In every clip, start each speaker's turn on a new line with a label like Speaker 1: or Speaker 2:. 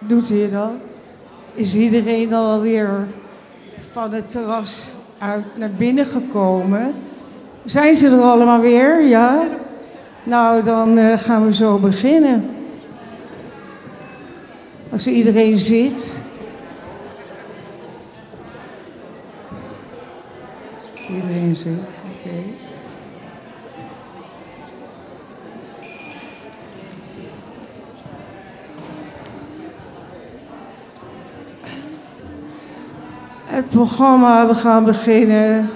Speaker 1: Doet hij al? Is iedereen alweer van het terras uit naar binnen gekomen? Zijn ze er allemaal weer? Ja? Nou, dan uh, gaan we zo beginnen. Als iedereen zit. Iedereen zit, oké. Okay. Het programma, we gaan beginnen.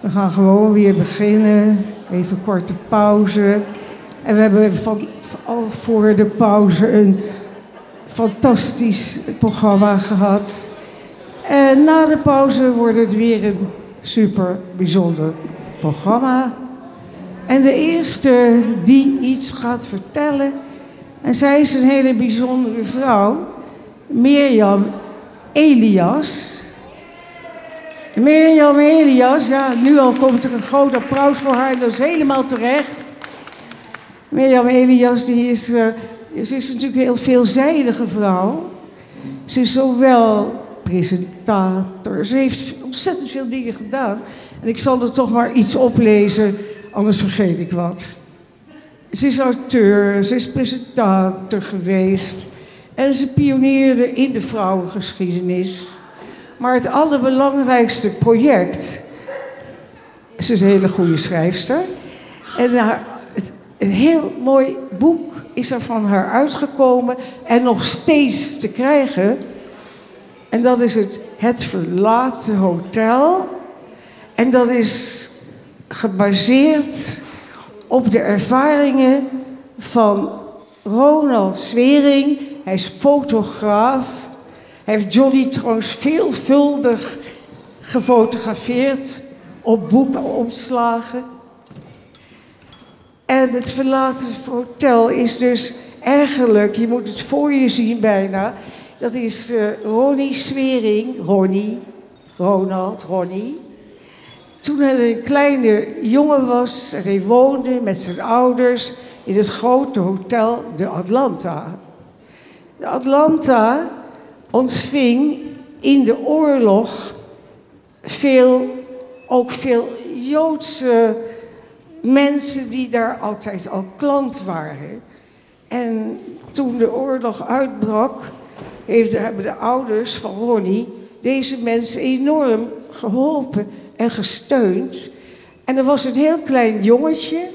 Speaker 1: We gaan gewoon weer beginnen. Even korte pauze. En we hebben van, al voor de pauze een fantastisch programma gehad. En na de pauze wordt het weer een super bijzonder programma. En de eerste die iets gaat vertellen, en zij is een hele bijzondere vrouw, Mirjam Elias. Mirjam Elias, ja, nu al komt er een groot applaus voor haar, dat is helemaal terecht. Mirjam Elias, die is, uh, ze is natuurlijk een heel veelzijdige vrouw. Ze is zowel presentator, ze heeft ontzettend veel dingen gedaan. En ik zal er toch maar iets oplezen, anders vergeet ik wat. Ze is auteur, ze is presentator geweest. En ze pioneerde in de vrouwengeschiedenis. Maar het allerbelangrijkste project. Ze is een hele goede schrijfster. En een heel mooi boek is er van haar uitgekomen en nog steeds te krijgen. En dat is het Het Verlaten Hotel. En dat is gebaseerd op de ervaringen van Ronald Swering. Hij is fotograaf. Heeft Johnny trouwens veelvuldig gefotografeerd op boekenomslagen. En het verlaten hotel is dus eigenlijk, je moet het voor je zien bijna. Dat is uh, Ronnie Swering, Ronnie, Ronald, Ronnie. Toen hij een kleine jongen was en hij woonde met zijn ouders in het grote hotel de Atlanta. De Atlanta ontving in de oorlog veel, ook veel Joodse mensen die daar altijd al klant waren. En toen de oorlog uitbrak, heeft, hebben de ouders van Ronnie deze mensen enorm geholpen en gesteund. En er was een heel klein jongetje.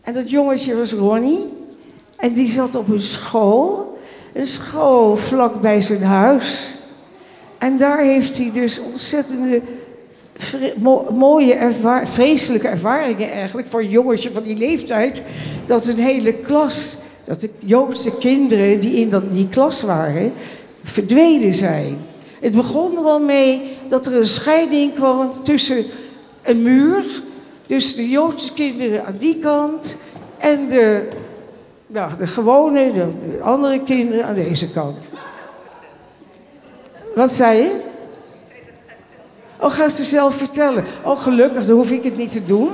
Speaker 1: En dat jongetje was Ronnie. En die zat op een school. Een school vlak bij zijn huis. En daar heeft hij dus ontzettende mooie, vreselijke ervaringen eigenlijk voor een jongetje van die leeftijd. Dat een hele klas, dat de Joodse kinderen die in die klas waren, verdwenen zijn. Het begon er al mee dat er een scheiding kwam tussen een muur, dus de Joodse kinderen aan die kant en de, ja, de gewone, de, de andere kinderen aan deze kant. Wat zei je? Oh, ga ze zelf vertellen. Oh, gelukkig, dan hoef ik het niet te doen.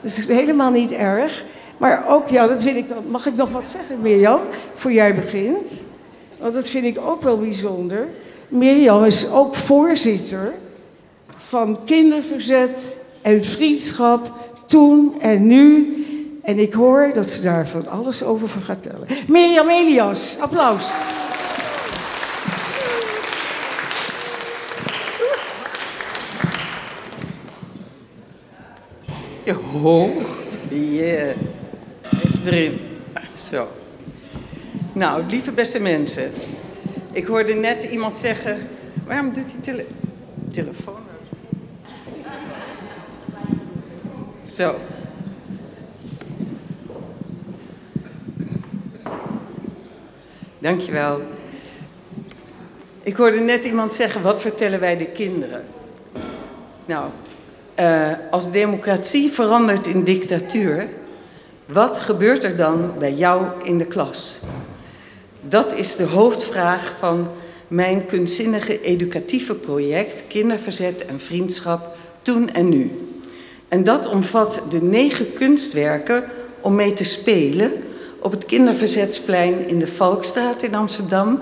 Speaker 1: Het is helemaal niet erg. Maar ook, ja, dat vind ik dan. Mag ik nog wat zeggen, Mirjam? Voor jij begint. Want dat vind ik ook wel bijzonder. Mirjam is ook voorzitter van kinderverzet en vriendschap toen en nu. En ik hoor dat ze daar van alles over gaat vertellen. Mirjam Elias, applaus.
Speaker 2: Oh, yeah. Even erin. Zo. Nou, lieve beste mensen. Ik hoorde net iemand zeggen... Waarom doet die tele telefoon? Zo. Dankjewel. Ik hoorde net iemand zeggen, wat vertellen wij de kinderen? Nou, uh, als democratie verandert in dictatuur, wat gebeurt er dan bij jou in de klas? Dat is de hoofdvraag van mijn kunstzinnige educatieve project Kinderverzet en Vriendschap toen en nu. En dat omvat de negen kunstwerken om mee te spelen op het Kinderverzetsplein in de Valkstraat in Amsterdam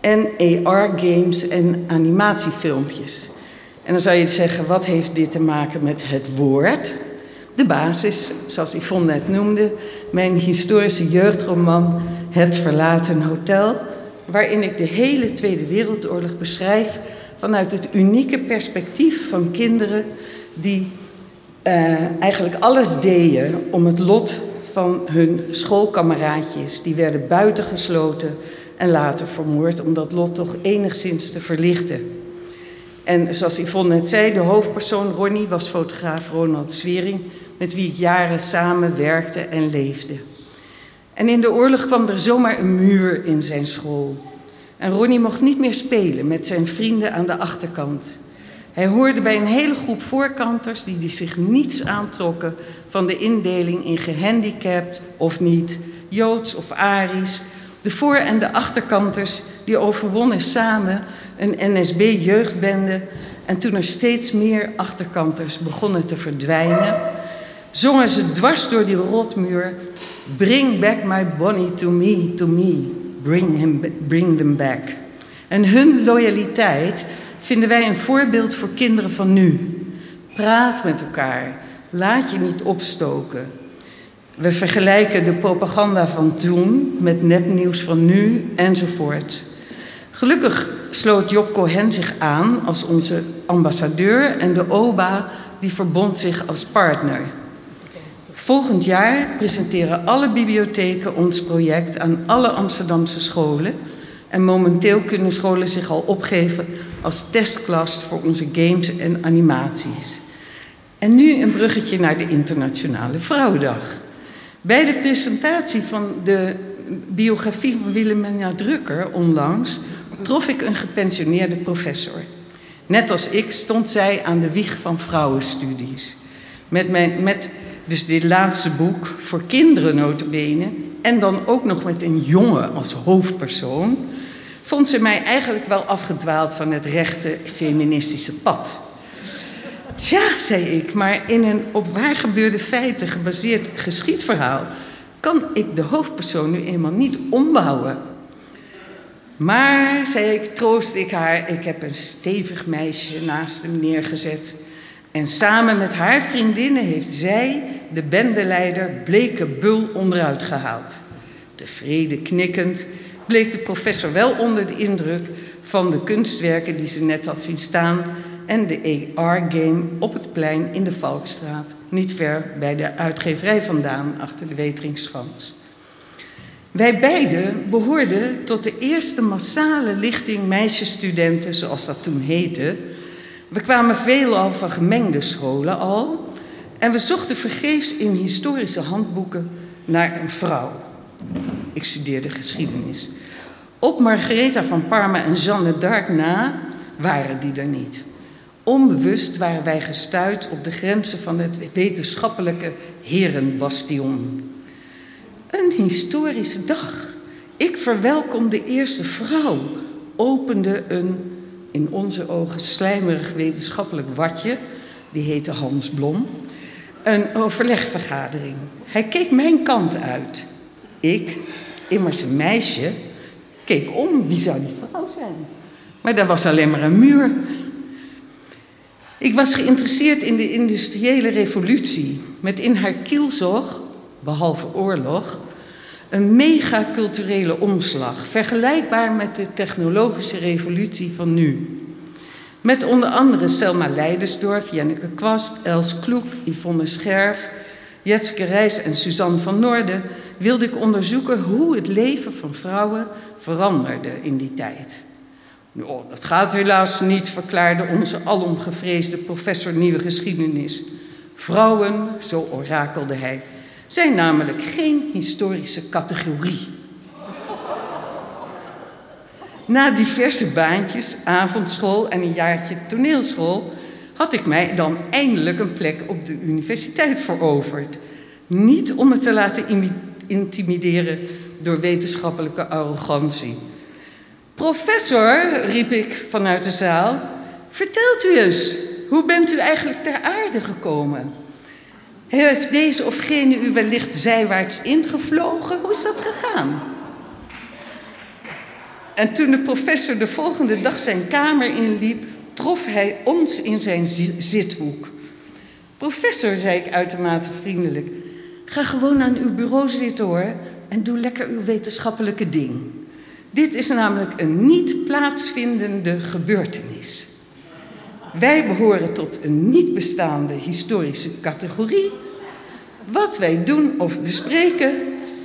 Speaker 2: en AR-games en animatiefilmpjes. En dan zou je zeggen, wat heeft dit te maken met het woord? De basis, zoals Yvonne net noemde, mijn historische jeugdroman Het Verlaten Hotel, waarin ik de hele Tweede Wereldoorlog beschrijf vanuit het unieke perspectief van kinderen die uh, eigenlijk alles deden om het lot van hun schoolkameraadjes. Die werden buitengesloten en later vermoord om dat lot toch enigszins te verlichten. En zoals Yvonne net zei, de hoofdpersoon Ronnie was fotograaf Ronald Zwering, met wie ik jaren samen werkte en leefde. En in de oorlog kwam er zomaar een muur in zijn school. En Ronnie mocht niet meer spelen met zijn vrienden aan de achterkant. Hij hoorde bij een hele groep voorkanters die zich niets aantrokken van de indeling in gehandicapt of niet, Joods of Arisch. De voor- en de achterkanters die overwonnen samen een NSB-jeugdbende en toen er steeds meer achterkanters begonnen te verdwijnen, zongen ze dwars door die rotmuur: Bring back my Bonnie to me, to me, bring, him, bring them back. En hun loyaliteit vinden wij een voorbeeld voor kinderen van nu. Praat met elkaar, laat je niet opstoken. We vergelijken de propaganda van toen met nepnieuws van nu enzovoort. Gelukkig sloot Job Cohen zich aan als onze ambassadeur en de OBA die verbond zich als partner. Volgend jaar presenteren alle bibliotheken ons project aan alle Amsterdamse scholen. En momenteel kunnen scholen zich al opgeven als testklas voor onze games en animaties. En nu een bruggetje naar de Internationale Vrouwendag. Bij de presentatie van de biografie van Wilhelmina Drucker onlangs trof ik een gepensioneerde professor. Net als ik stond zij aan de wieg van vrouwenstudies. Met, mijn, met dus dit laatste boek voor kinderen notabene... en dan ook nog met een jongen als hoofdpersoon... vond ze mij eigenlijk wel afgedwaald van het rechte feministische pad. Tja, zei ik, maar in een op waar gebeurde feiten gebaseerd geschiedverhaal... kan ik de hoofdpersoon nu eenmaal niet ombouwen maar, zei ik, troost ik haar, ik heb een stevig meisje naast hem neergezet. En samen met haar vriendinnen heeft zij de bendeleider Bleke Bul onderuit gehaald. Tevreden knikkend bleek de professor wel onder de indruk van de kunstwerken die ze net had zien staan en de AR-game op het plein in de Valkstraat, niet ver bij de uitgeverij vandaan, achter de Weteringschans. Wij beiden behoorden tot de eerste massale lichting meisjesstudenten, zoals dat toen heette. We kwamen veelal van gemengde scholen al en we zochten vergeefs in historische handboeken naar een vrouw. Ik studeerde geschiedenis. Op Margaretha van Parma en Jeanne d'Arc na waren die er niet. Onbewust waren wij gestuurd op de grenzen van het wetenschappelijke herenbastion. Een historische dag. Ik verwelkom de eerste vrouw, opende een in onze ogen slijmerig wetenschappelijk watje, die heette Hans Blom, een overlegvergadering. Hij keek mijn kant uit. Ik, immers een meisje, keek om. Wie zou die vrouw zijn? Maar daar was alleen maar een muur. Ik was geïnteresseerd in de industriële revolutie, met in haar kielzog behalve oorlog, een megaculturele omslag, vergelijkbaar met de technologische revolutie van nu. Met onder andere Selma Leidersdorf, Janneke Kwast, Els Kloek, Yvonne Scherf, Jetske Rijs en Suzanne van Noorden wilde ik onderzoeken hoe het leven van vrouwen veranderde in die tijd. Oh, dat gaat helaas niet, verklaarde onze alomgevreesde professor Nieuwe Geschiedenis. Vrouwen, zo orakelde hij, zijn namelijk geen historische categorie. Na diverse baantjes, avondschool en een jaartje toneelschool, had ik mij dan eindelijk een plek op de universiteit veroverd. Niet om me te laten intimideren door wetenschappelijke arrogantie. Professor, riep ik vanuit de zaal, vertelt u eens, hoe bent u eigenlijk ter aarde gekomen? Heeft deze of gene u wellicht zijwaarts ingevlogen? Hoe is dat gegaan? En toen de professor de volgende dag zijn kamer inliep, trof hij ons in zijn zithoek. Professor, zei ik uitermate vriendelijk, ga gewoon aan uw bureau zitten hoor en doe lekker uw wetenschappelijke ding. Dit is namelijk een niet plaatsvindende gebeurtenis. Wij behoren tot een niet bestaande historische categorie. Wat wij doen of bespreken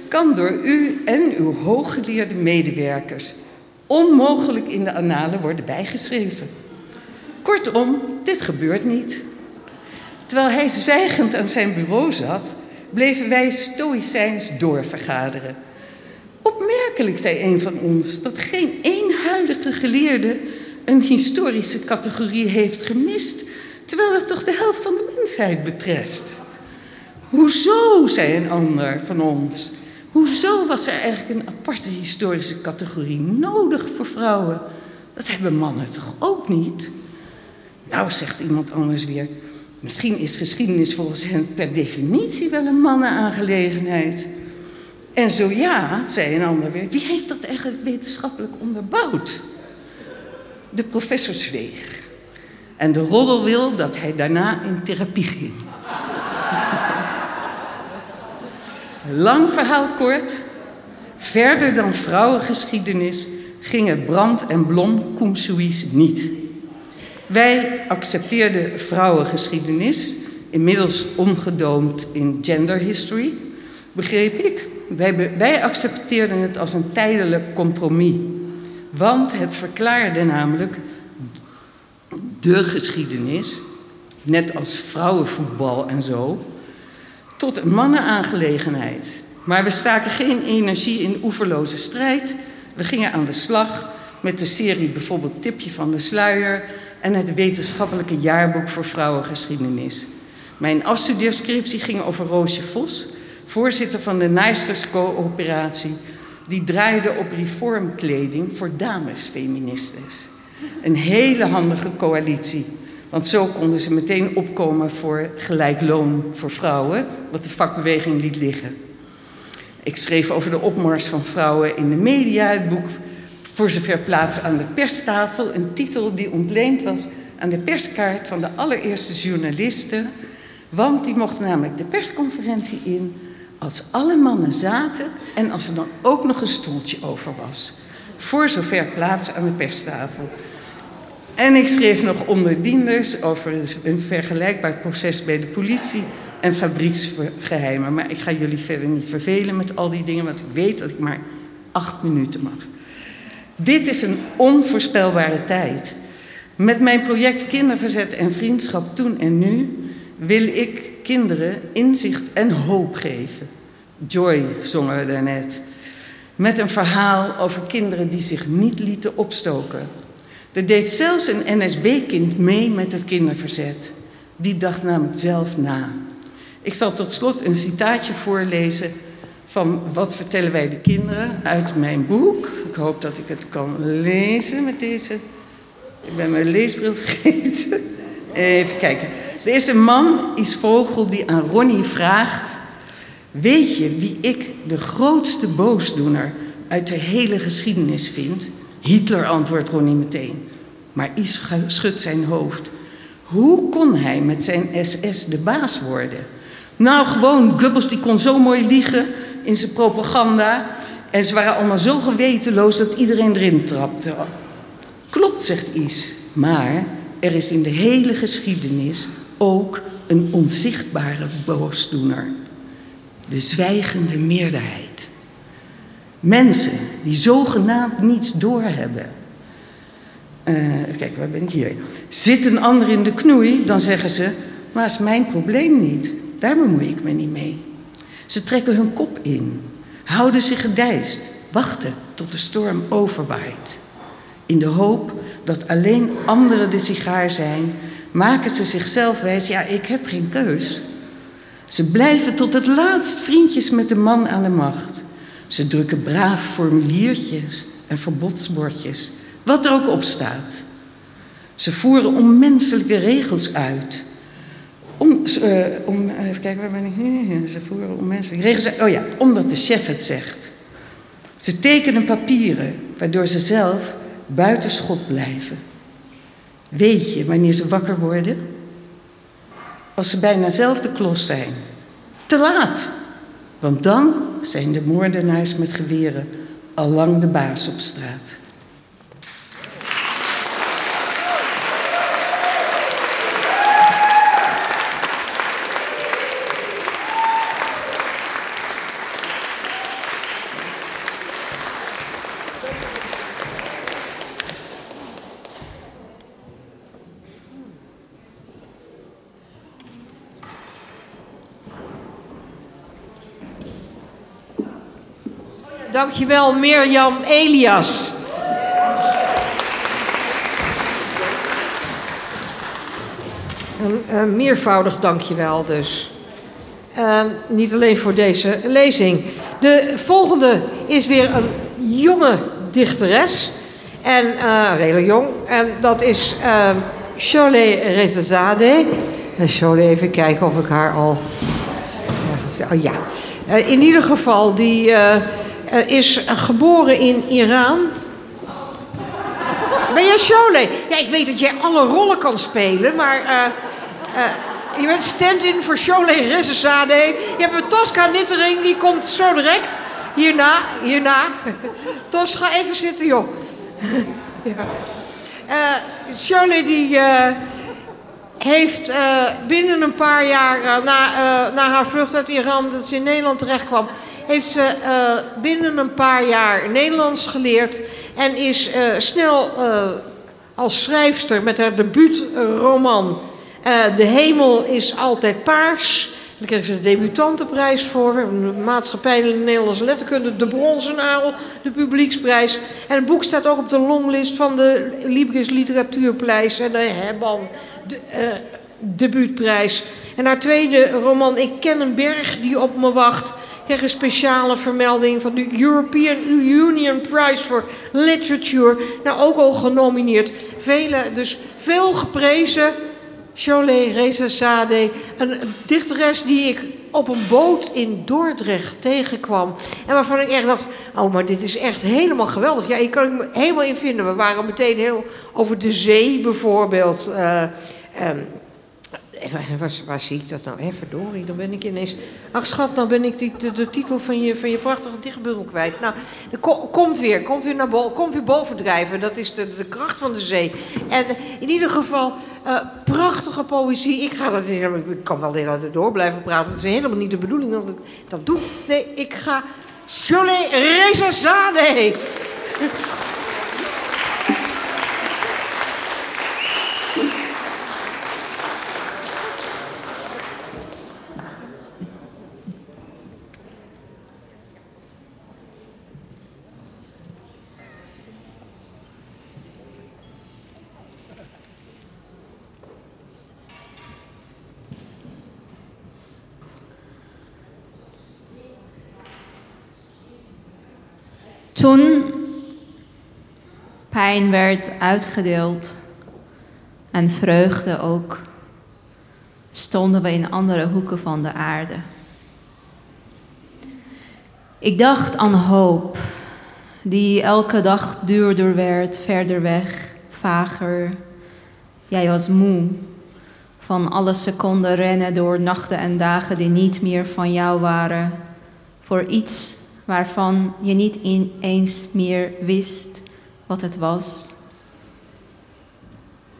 Speaker 2: kan door u en uw hooggeleerde medewerkers onmogelijk in de annalen worden bijgeschreven. Kortom, dit gebeurt niet. Terwijl hij zwijgend aan zijn bureau zat, bleven wij stoïcijns doorvergaderen. Opmerkelijk, zei een van ons, dat geen één huidige geleerde een historische categorie heeft gemist, terwijl het toch de helft van de mensheid betreft. Hoezo, zei een ander van ons. Hoezo was er eigenlijk een aparte historische categorie nodig voor vrouwen? Dat hebben mannen toch ook niet? Nou, zegt iemand anders weer. Misschien is geschiedenis volgens hen per definitie wel een mannenaangelegenheid. En zo ja, zei een ander weer, wie heeft dat eigenlijk wetenschappelijk onderbouwd? De professor zweeg. En de roddel wil dat hij daarna in therapie ging. Lang verhaal kort. Verder dan vrouwengeschiedenis gingen Brand en Blom Koemsuis niet. Wij accepteerden vrouwengeschiedenis, inmiddels omgedoomd in gender history, begreep ik. Wij, wij accepteerden het als een tijdelijk compromis. Want het verklaarde namelijk de geschiedenis, net als vrouwenvoetbal en zo, tot een mannenaangelegenheid. Maar we staken geen energie in oeverloze strijd. We gingen aan de slag met de serie bijvoorbeeld Tipje van de Sluier en het wetenschappelijke jaarboek voor vrouwengeschiedenis. Mijn afstudeerscriptie ging over Roosje Vos, voorzitter van de Nijsterscoöperatie, die draaide op reformkleding voor damesfeministes. Een hele handige coalitie. Want zo konden ze meteen opkomen voor gelijk loon voor vrouwen, wat de vakbeweging liet liggen. Ik schreef over de opmars van vrouwen in de media, het boek Voor zover plaats aan de perstafel, een titel die ontleend was aan de perskaart van de allereerste journalisten, want die mochten namelijk de persconferentie in als alle mannen zaten en als er dan ook nog een stoeltje over was. Voor zover plaats aan de perstafel. En ik schreef nog onderdienders over een vergelijkbaar proces bij de politie en fabrieksgeheimen. Maar ik ga jullie verder niet vervelen met al die dingen, want ik weet dat ik maar acht minuten mag. Dit is een onvoorspelbare tijd. Met mijn project Kinderverzet en Vriendschap toen en nu wil ik kinderen inzicht en hoop geven. Joy zongen we daarnet. Met een verhaal over kinderen die zich niet lieten opstoken. Er deed zelfs een NSB-kind mee met het kinderverzet. Die dacht namelijk zelf na. Ik zal tot slot een citaatje voorlezen van Wat vertellen wij de kinderen uit mijn boek. Ik hoop dat ik het kan lezen met deze. Ik ben mijn leesbril vergeten. Even kijken. Een man, Is Vogel, die aan Ronnie vraagt: Weet je wie ik de grootste boosdoener uit de hele geschiedenis vind? Hitler, antwoordt Ronnie meteen. Maar Is schudt zijn hoofd. Hoe kon hij met zijn SS de baas worden? Nou, gewoon, Goebbels die kon zo mooi liegen in zijn propaganda. En ze waren allemaal zo gewetenloos dat iedereen erin trapte. Klopt, zegt Is. Maar er is in de hele geschiedenis ook een onzichtbare boosdoener. De zwijgende meerderheid. Mensen die zogenaamd niets doorhebben. Uh, kijk, waar ben ik hier? Zit een ander in de knoei, dan zeggen ze: Maar is mijn probleem niet. Daar bemoei ik me niet mee. Ze trekken hun kop in, houden zich gedijst, wachten tot de storm overwaait. In de hoop dat alleen anderen de sigaar zijn, maken ze zichzelf wijs: Ja, ik heb geen keus. Ze blijven tot het laatst vriendjes met de man aan de macht. Ze drukken braaf formuliertjes en verbodsbordjes, wat er ook op staat. Ze voeren onmenselijke regels uit. Om, uh, om, kijken, waar ben ik? Ze voeren onmenselijke regels uit. Oh ja, omdat de chef het zegt. Ze Ze tekenen papieren waardoor ze zelf buitenschot blijven. Weet je wanneer ze wakker worden? Als ze bijna zelf de klos zijn. Te laat, want dan zijn de moordenaars met geweren al lang de baas op straat.
Speaker 3: Dankjewel Mirjam Elias. Een, een meervoudig dankjewel dus. Uh, niet alleen voor deze lezing. De volgende is weer een jonge dichteres. En uh, redelijk jong. En dat is uh, Cholet Rezazadeh. Cholet, even kijken of ik haar al... Oh ja. in ieder geval, die is geboren in Iran. Ben jij Cholet? Ja, ik weet dat jij alle rollen kan spelen, maar... Uh, uh, je bent stand-in voor Cholet Rezazadeh. Je hebt een Tosca Nittering, die komt zo direct. Hierna, hierna. Tos, ga even zitten, joh. ja. Die heeft binnen een paar jaar na, na haar vlucht uit Iran... dat ze in Nederland terecht kwam heeft ze uh, binnen een paar jaar Nederlands geleerd en is uh, snel uh, als schrijfster met haar debuutroman De Hemel is altijd paars. Daar kreeg ze de debutantenprijs voor. De maatschappij in de Nederlandse letterkunde, de bronzen aal, de publieksprijs. En het boek staat ook op de longlist van de Libris Literatuurprijs en de Hebban de, debuutprijs. En haar tweede roman, Ik ken een berg die op me wacht, kreeg een speciale vermelding van de European Union Prize for Literature. Nou, ook al genomineerd. Vele, dus veel geprezen. Cholet Rezazadeh, een dichteres die ik op een boot in Dordrecht tegenkwam. En waarvan ik echt dacht, oh, maar dit is echt helemaal geweldig. Ja, je kan me helemaal in vinden. We waren meteen heel over de zee bijvoorbeeld. Uh, um, Waar, waar, zie ik dat nou? Hé, verdorie, dan ben ik ineens... Ach schat, dan ben ik die, de, titel van je, van je prachtige dichtbundel kwijt. Nou, komt weer, komt weer, naar boven, komt weer bovendrijven. Dat is de, kracht van de zee. En in ieder geval, uh, prachtige poëzie. Ik ga dat ik kan wel de hele door blijven praten. Dat is helemaal niet de bedoeling dat ik dat doe. Nee, ik ga... Cholet Rezazadeh.
Speaker 4: Toen pijn werd uitgedeeld en vreugde ook, stonden we in andere hoeken van de aarde. Ik dacht aan hoop, die elke dag duurder werd, verder weg, vager. Jij was moe van alle seconden rennen door nachten en dagen die niet meer van jou waren, voor iets waarvan je niet eens meer wist wat het was.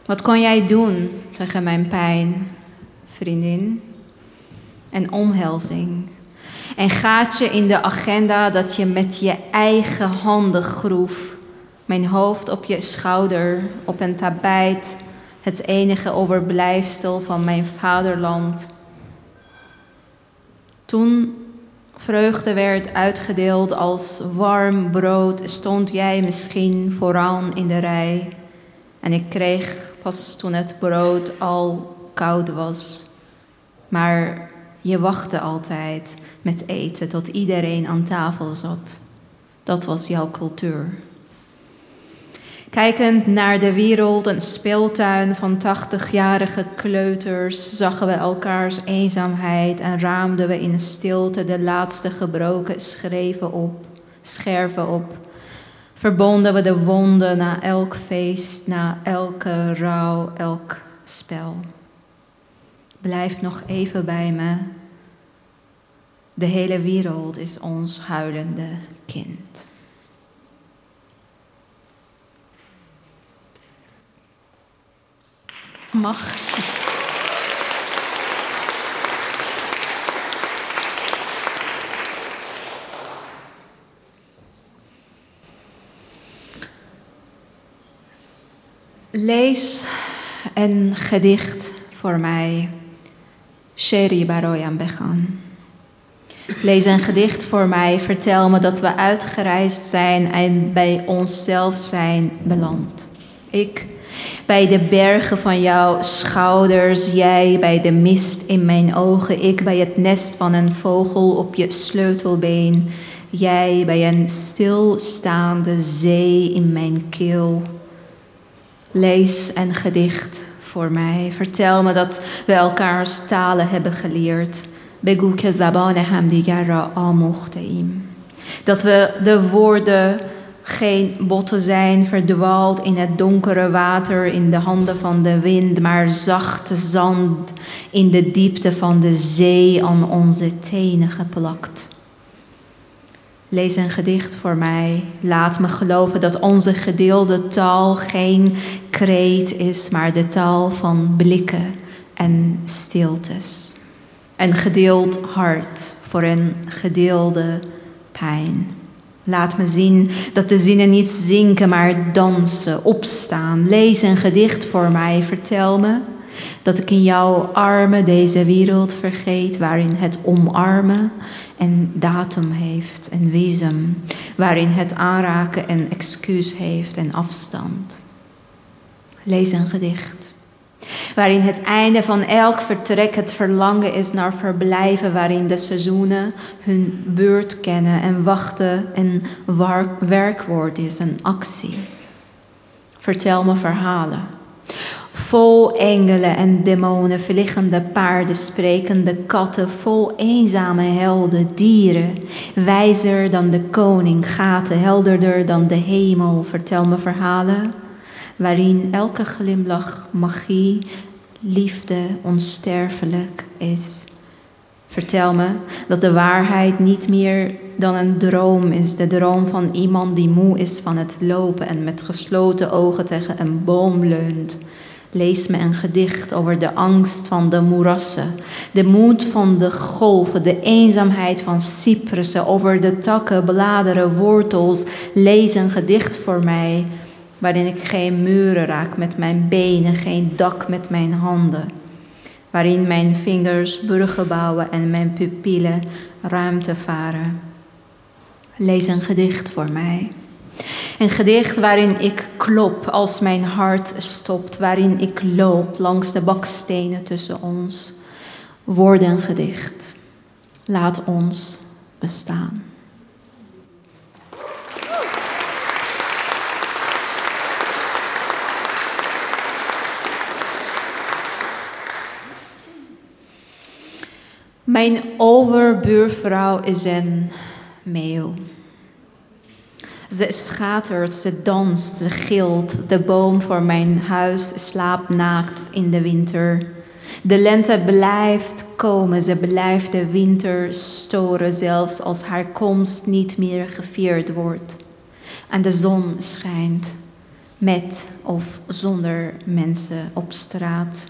Speaker 4: Wat kon jij doen tegen mijn pijn, vriendin? En omhelzing. En gaatje in de agenda dat je met je eigen handen groef. Mijn hoofd op je schouder, op een tapijt, het enige overblijfsel van mijn vaderland. Toen vreugde werd uitgedeeld als warm brood, stond jij misschien vooraan in de rij. En ik kreeg pas toen het brood al koud was. Maar je wachtte altijd met eten tot iedereen aan tafel zat. Dat was jouw cultuur. Kijkend naar de wereld, een speeltuin van tachtigjarige kleuters, zagen we elkaars eenzaamheid en raamden we in stilte de laatste gebroken schreven op. scherven op. Verbonden we de wonden na elk feest, na elke rouw, elk spel. Blijf nog even bij me. De hele wereld is ons huilende kind. Mag. Lees een gedicht voor mij. Sheri Baroyan Began. Lees een gedicht voor mij. Vertel me dat we uitgereisd zijn en bij onszelf zijn beland. Ik bij de bergen van jouw schouders, jij bij de mist in mijn ogen, ik bij het nest van een vogel op je sleutelbeen, jij bij een stilstaande zee in mijn keel. Lees een gedicht voor mij. Vertel me dat we elkaars talen hebben geleerd. بگو که زبان همدیگر را آموخته ایم. Dat we de woorden geen botten zijn, verdwaald in het donkere water in de handen van de wind, maar zachte zand in de diepte van de zee aan onze tenen geplakt. Lees een gedicht voor mij. Laat me geloven dat onze gedeelde taal geen kreet is, maar de taal van blikken en stiltes. Een gedeeld hart voor een gedeelde pijn. Laat me zien dat de zinnen niet zinken, maar dansen, opstaan. Lees een gedicht voor mij. Vertel me dat ik in jouw armen deze wereld vergeet, waarin het omarmen een datum heeft, een wezen, waarin het aanraken een excuus heeft en afstand. Lees een gedicht waarin het einde van elk vertrek het verlangen is naar verblijven, waarin de seizoenen hun beurt kennen en wachten een werkwoord is, een actie. Vertel me verhalen. Vol engelen en demonen, vliegende paarden, sprekende katten, vol eenzame helden, dieren, wijzer dan de koning, gaten helderder dan de hemel. Vertel me verhalen waarin elke glimlach magie, liefde onsterfelijk is. Vertel me dat de waarheid niet meer dan een droom is, de droom van iemand die moe is van het lopen en met gesloten ogen tegen een boom leunt. Lees me een gedicht over de angst van de moerassen, de moed van de golven, de eenzaamheid van cypressen, over de takken, bladeren, wortels. Lees een gedicht voor mij waarin ik geen muren raak met mijn benen, geen dak met mijn handen, waarin mijn vingers bruggen bouwen en mijn pupillen ruimte varen. Lees een gedicht voor mij. Een gedicht waarin ik klop als mijn hart stopt, waarin ik loop langs de bakstenen tussen ons. Woorden gedicht. Laat ons bestaan. Mijn overbuurvrouw is een meeuw. Ze schatert, ze danst, ze gilt. De boom voor mijn huis slaapt naakt in de winter. De lente blijft komen, ze blijft de winter storen, zelfs als haar komst niet meer gevierd wordt. En de zon schijnt, met of zonder mensen op straat.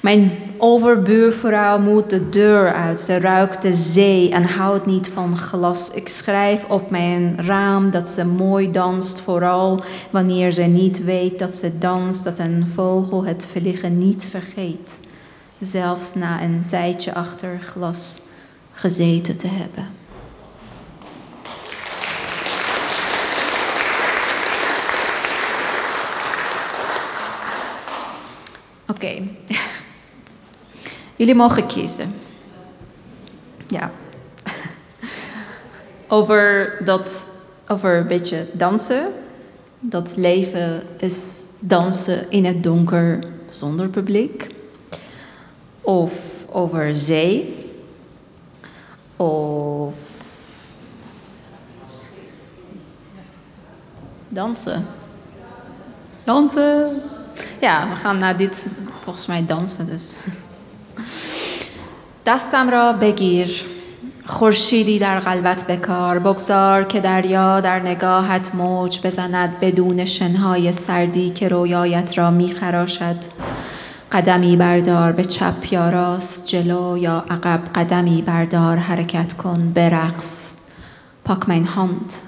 Speaker 4: Mijn overbuurvrouw moet de deur uit. Ze ruikt de zee en houdt niet van glas. Ik schrijf op mijn raam dat ze mooi danst, vooral wanneer ze niet weet dat ze danst, dat een vogel het vliegen niet vergeet, zelfs na een tijdje achter glas gezeten te hebben. Oké. Jullie mogen kiezen. Ja. Over dat, over een beetje dansen. Dat leven is dansen in het donker zonder publiek. Of over zee. Of dansen. Dansen. Ja, we gaan naar dit volgens mij dansen dus. دستم را بگیر خورشیدی در قلبت بکار بگذار که دریا در نگاهت موج بزند بدون شنهای سردی که رویایت را میخراشد قدمی بردار به چپ یا راست جلو یا عقب قدمی بردار حرکت کن برقص mijn hand.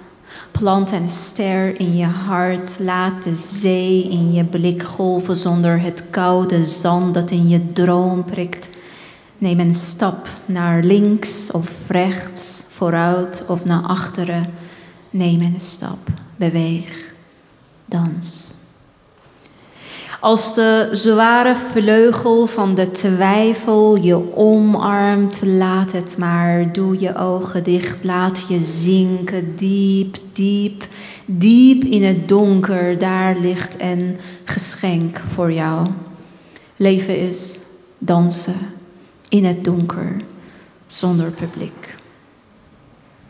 Speaker 4: Plant een ster in je hart. Laat de zee in je blik golven zonder het koude zand dat in je droom prikt. Neem een stap naar links of rechts, vooruit of naar achteren. Neem een stap. Beweeg. Dans. Als de zware vleugel van de twijfel je omarmt, laat het maar. Doe je ogen dicht, laat je zinken diep, diep, diep in het donker. Daar ligt een geschenk voor jou. Leven is dansen in het donker, zonder publiek.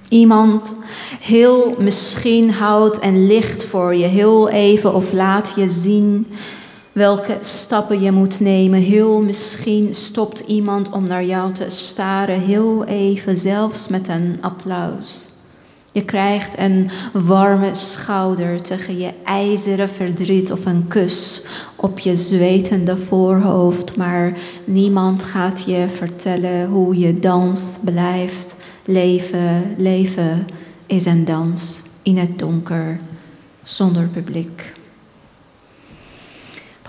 Speaker 4: Iemand heel misschien houdt een licht voor je, heel even of laat je zien welke stappen je moet nemen. Heel misschien stopt iemand om naar jou te staren, heel even, zelfs met een applaus. Je krijgt een warme schouder tegen je ijzeren verdriet of een kus op je zwetende voorhoofd, maar niemand gaat je vertellen hoe je danst, blijft. Leven, leven is een dans in het donker, zonder publiek.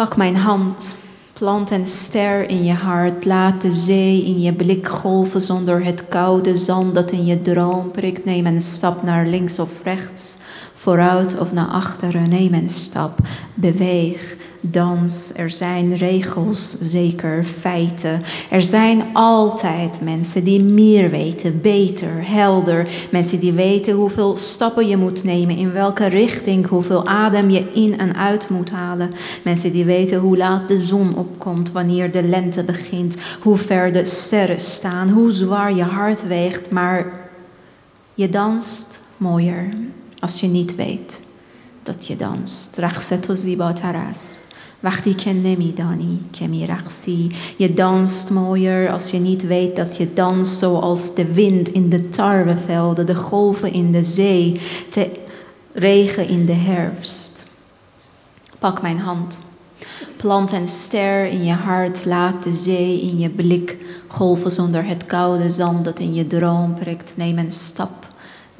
Speaker 4: Pak mijn hand, plant een ster in je hart, laat de zee in je blik golven zonder het koude zand dat in je droom prikt. Neem een stap naar links of rechts, vooruit of naar achteren. Neem een stap, beweeg, dans. Er zijn regels, zeker feiten. Er zijn altijd mensen die meer weten, beter, helder. Mensen die weten hoeveel stappen je moet nemen, in welke richting, hoeveel adem je in en uit moet halen. Mensen die weten hoe laat de zon opkomt, wanneer de lente begint, hoe ver de sterren staan, hoe zwaar je hart weegt. Maar je danst mooier als je niet weet dat je danst. رقص تو زیباتر است وقتی که نمیدانی که میرقصی je danst mooier als je niet weet dat je danst zoals de wind in de tarwevelden, de golven in de zee, de regen in de herfst. Pak mijn hand. Plant een ster in je hart, laat de zee in je blik golven zonder het koude zand dat in je droom prikt. Neem een stap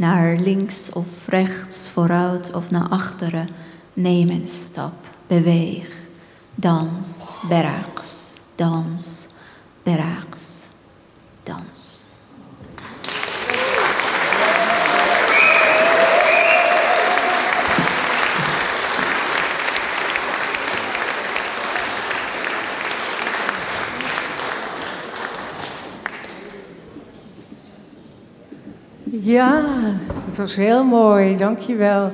Speaker 4: naar links of rechts, vooruit of naar achteren. Neem een stap, beweeg. Dans, beraks, dans, beraks, dans.
Speaker 1: Ja, dat was heel mooi, dankjewel.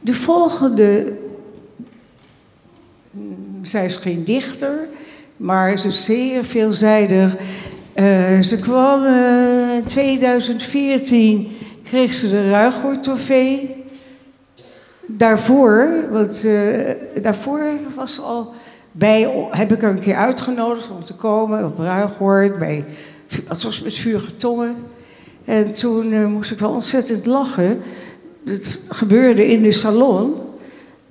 Speaker 1: De volgende, mm, zij is geen dichter, maar ze is zeer veelzijdig. Uh, ze kwam uh, in 2014, kreeg ze de Ruigoort trofee. Daarvoor, want uh, daarvoor was al bij, heb ik haar een keer uitgenodigd om te komen op Ruigoort, bij, het was met vurige tongen. En toen uh, moest ik wel ontzettend lachen. Het gebeurde in de salon.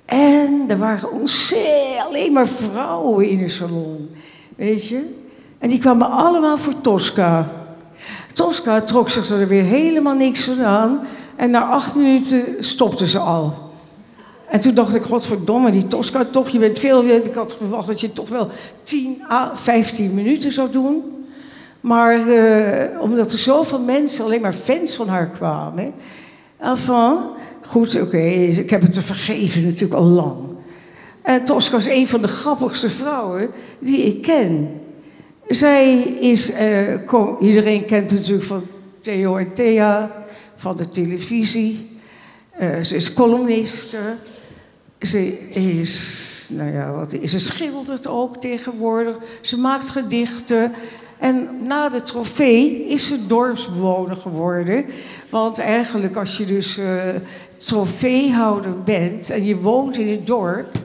Speaker 1: En er waren ontzettend alleen maar vrouwen in de salon. Weet je? En die kwamen allemaal voor Tosca. Tosca trok zich er weer helemaal niks van aan. En na acht minuten stopte ze al. En toen dacht ik, godverdomme, die Tosca toch, je bent veel... Ik had verwacht dat je toch wel 10 à 15 minuten zou doen. Maar uh, omdat er zoveel mensen, alleen maar fans van haar kwamen. Enfin, goed, oké, ik heb het te vergeven natuurlijk al lang. En Tosca is een van de grappigste vrouwen die ik ken. Zij is, uh, iedereen kent natuurlijk van Theo en Thea, van de televisie. Uh, ze is columniste. Ze is, nou ja, wat is, ze schildert ook tegenwoordig. Ze maakt gedichten. En na de trofee is ze dorpsbewoner geworden. Want eigenlijk als je dus uh, trofeehouder bent en je woont in het dorp,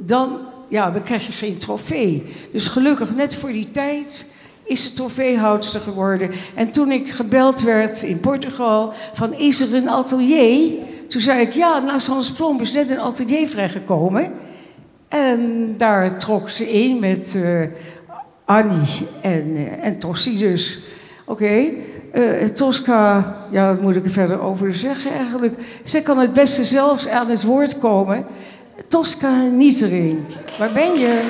Speaker 1: dan, ja, dan krijg je geen trofee. Dus gelukkig net voor die tijd is ze trofeehoudster geworden. En toen ik gebeld werd in Portugal van is er een atelier? Toen zei ik ja, naast Hans Plomb is net een atelier vrijgekomen. En daar trok ze in met uh, Annie en, uh, en dus. Oké, okay. eh, Tosca, ja, wat moet ik er verder over zeggen eigenlijk? Zij kan het beste zelfs aan het woord komen. Tosca Nietering, waar ben je?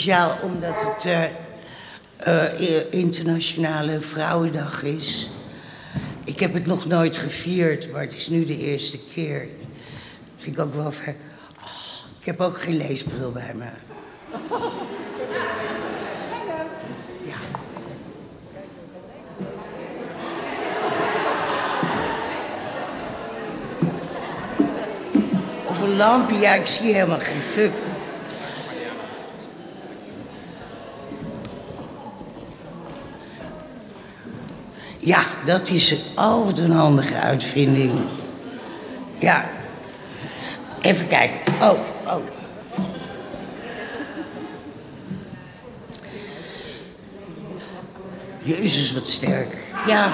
Speaker 5: Speciaal omdat het uh, uh, Internationale Vrouwendag is. Ik heb het nog nooit gevierd, maar het is nu de eerste keer. Dat vind ik ook wel ver. Oh, ik heb ook geen leesbril bij me. Ja. Of een lampje, ja, ik zie helemaal geen fuck. Ja, dat is oh, een handige uitvinding. Ja. Even kijken. Oh, oh. Jezus, wat sterk. Ja.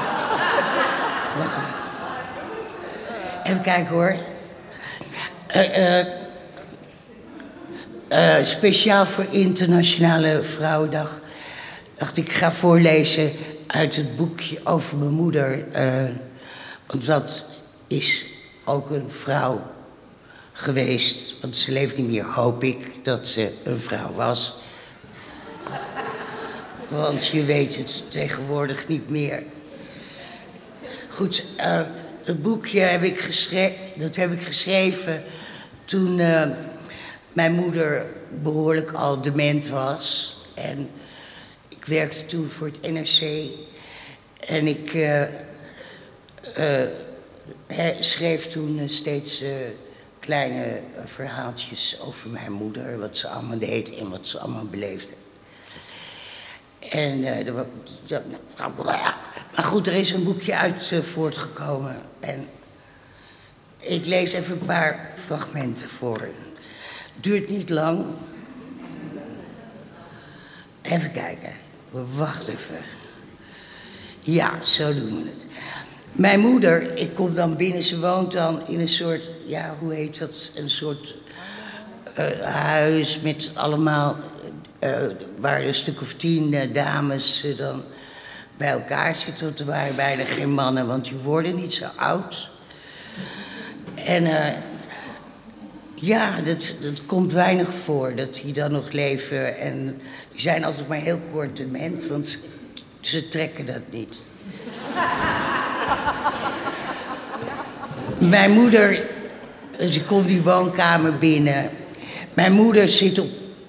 Speaker 5: Even kijken hoor. Uh, uh, uh, speciaal voor Internationale Vrouwendag dacht ik ga voorlezen uit het boekje over mijn moeder. Uh, want dat is ook een vrouw geweest. Want ze leeft niet meer, hoop ik, dat ze een vrouw was. Want je weet het tegenwoordig niet meer. Goed, uh, het boekje heb ik geschreven, dat heb ik geschreven toen uh, mijn moeder behoorlijk al dement was. En ik werkte toen voor het NRC en ik uh, uh, schreef toen steeds kleine verhaaltjes over mijn moeder, wat ze allemaal deed en wat ze allemaal beleefde. En maar goed, er is een boekje uit voortgekomen en ik lees even een paar fragmenten voor. Duurt niet lang. Even kijken. Wacht even. Ja, zo doen we het. Mijn moeder, ik kom dan binnen, ze woont dan in een soort, ja, hoe heet dat? Een soort uh, huis met allemaal, uh, waar een stuk of tien uh, dames dan bij elkaar zitten. Er waren bijna geen mannen, want die worden niet zo oud. En ja, dat, dat komt weinig voor dat die dan nog leven. En die zijn altijd maar heel kort dement, want ze, trekken dat niet. Mijn moeder, dus ik kom die woonkamer binnen. Mijn moeder zit op,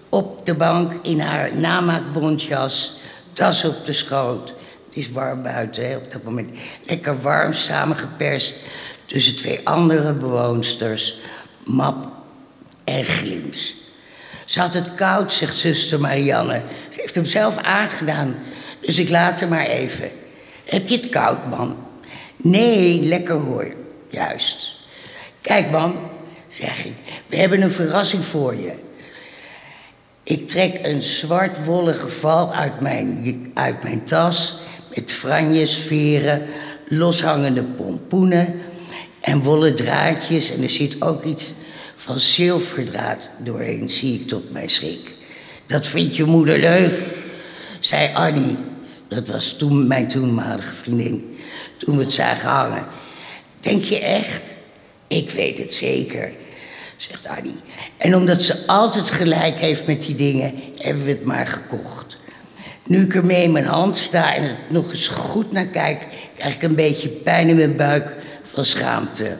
Speaker 5: op de bank in haar namaakbontjas, tas op de schoot. Het is warm buiten hè, op dat moment. Lekker warm samengeperst tussen twee andere bewoonsters. Map en glims. Ze had het koud, zegt zuster Marianne. Ze heeft hem zelf aangedaan, dus ik laat hem maar even. Heb je het koud, man? Nee, lekker hoor. Juist. Kijk, man, zeg ik, we hebben een verrassing voor je. Ik trek een zwart wollen geval uit mijn, uit mijn tas met franjes, veren, loshangende pompoenen en wollen draadjes. En er zit ook iets van zilverdraad doorheen, zie ik tot mijn schrik. Dat vindt je moeder leuk, zei Annie. Dat was toen mijn toenmalige vriendin. Toen we het zagen hangen. Denk je echt? Ik weet het zeker, zegt Annie. En omdat ze altijd gelijk heeft met die dingen, hebben we het maar gekocht. Nu ik ermee in mijn hand sta en er nog eens goed naar kijk, krijg ik een beetje pijn in mijn buik van schaamte.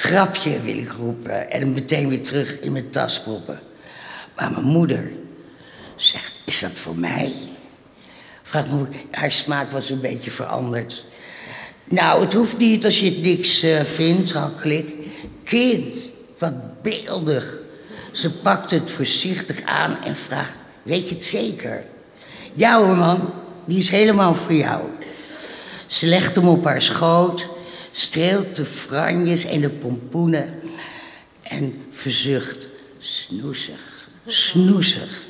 Speaker 5: Grapje wil ik roepen en meteen weer terug in mijn tas proppen. Maar mijn moeder zegt is dat voor mij? Vraag me, haar smaak was een beetje veranderd. Nou, het hoeft niet als je het niks uh, vindt, hakkelijk. Kind, wat beeldig. Ze pakt het voorzichtig aan en vraagt, weet je het zeker? Hoor man, die is helemaal voor jou. Ze legt hem op haar schoot, streelt de franjes en de pompoenen en verzucht, snoezig, snoezig.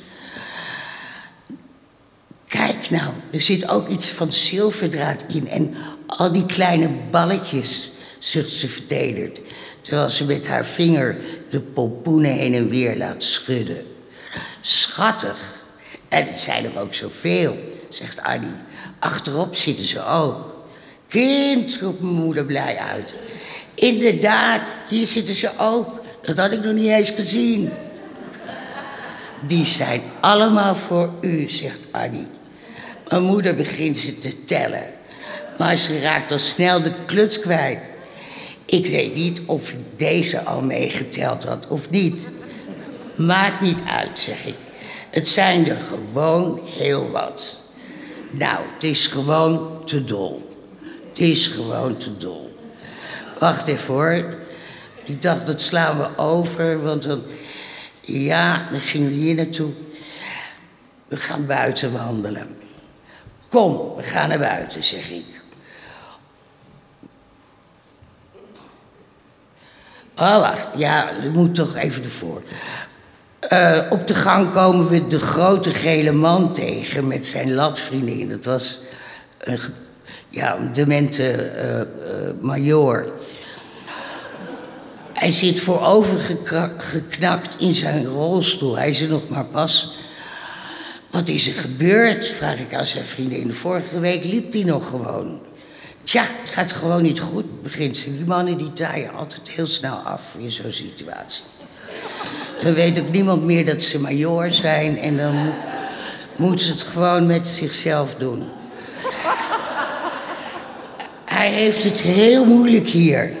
Speaker 5: Kijk nou, er zit ook iets van zilverdraad in en al die kleine balletjes, zucht ze vertederd, terwijl ze met haar vinger de pompoenen heen en weer laat schudden. Schattig. En het zijn er ook zoveel, zegt Annie. Achterop zitten ze ook. Kind, roept mijn moeder blij uit. Inderdaad, hier zitten ze ook. Dat had ik nog niet eens gezien. Die zijn allemaal voor u, zegt Annie. Mijn moeder begint ze te tellen. Maar ze raakt al snel de kluts kwijt. Ik weet niet of ik deze al meegeteld had of niet. Maakt niet uit, zeg ik. Het zijn er gewoon heel wat. Nou, het is gewoon te dol. Het is gewoon te dol. Wacht even hoor. Ik dacht, dat slaan we over, want dan... Ja, dan gingen we hier naartoe. We gaan buiten wandelen. Kom, we gaan naar buiten, zeg ik. Oh, wacht. Ja, ik moet toch even ervoor. Uh, op de gang komen we de grote gele man tegen met zijn latvriendin. Dat was een, ja, een demente uh, uh, major. Hij zit voorover geknakt in zijn rolstoel. Hij is er nog maar pas. Wat is er gebeurd? Vraag ik aan zijn vriendin. Vorige week liep hij nog gewoon. Tja, het gaat gewoon niet goed, begint ze. Die mannen die taaien altijd heel snel af in zo'n situatie. Dan weet ook niemand meer dat ze major zijn en dan moeten ze het gewoon met zichzelf doen. Hij heeft het heel moeilijk hier.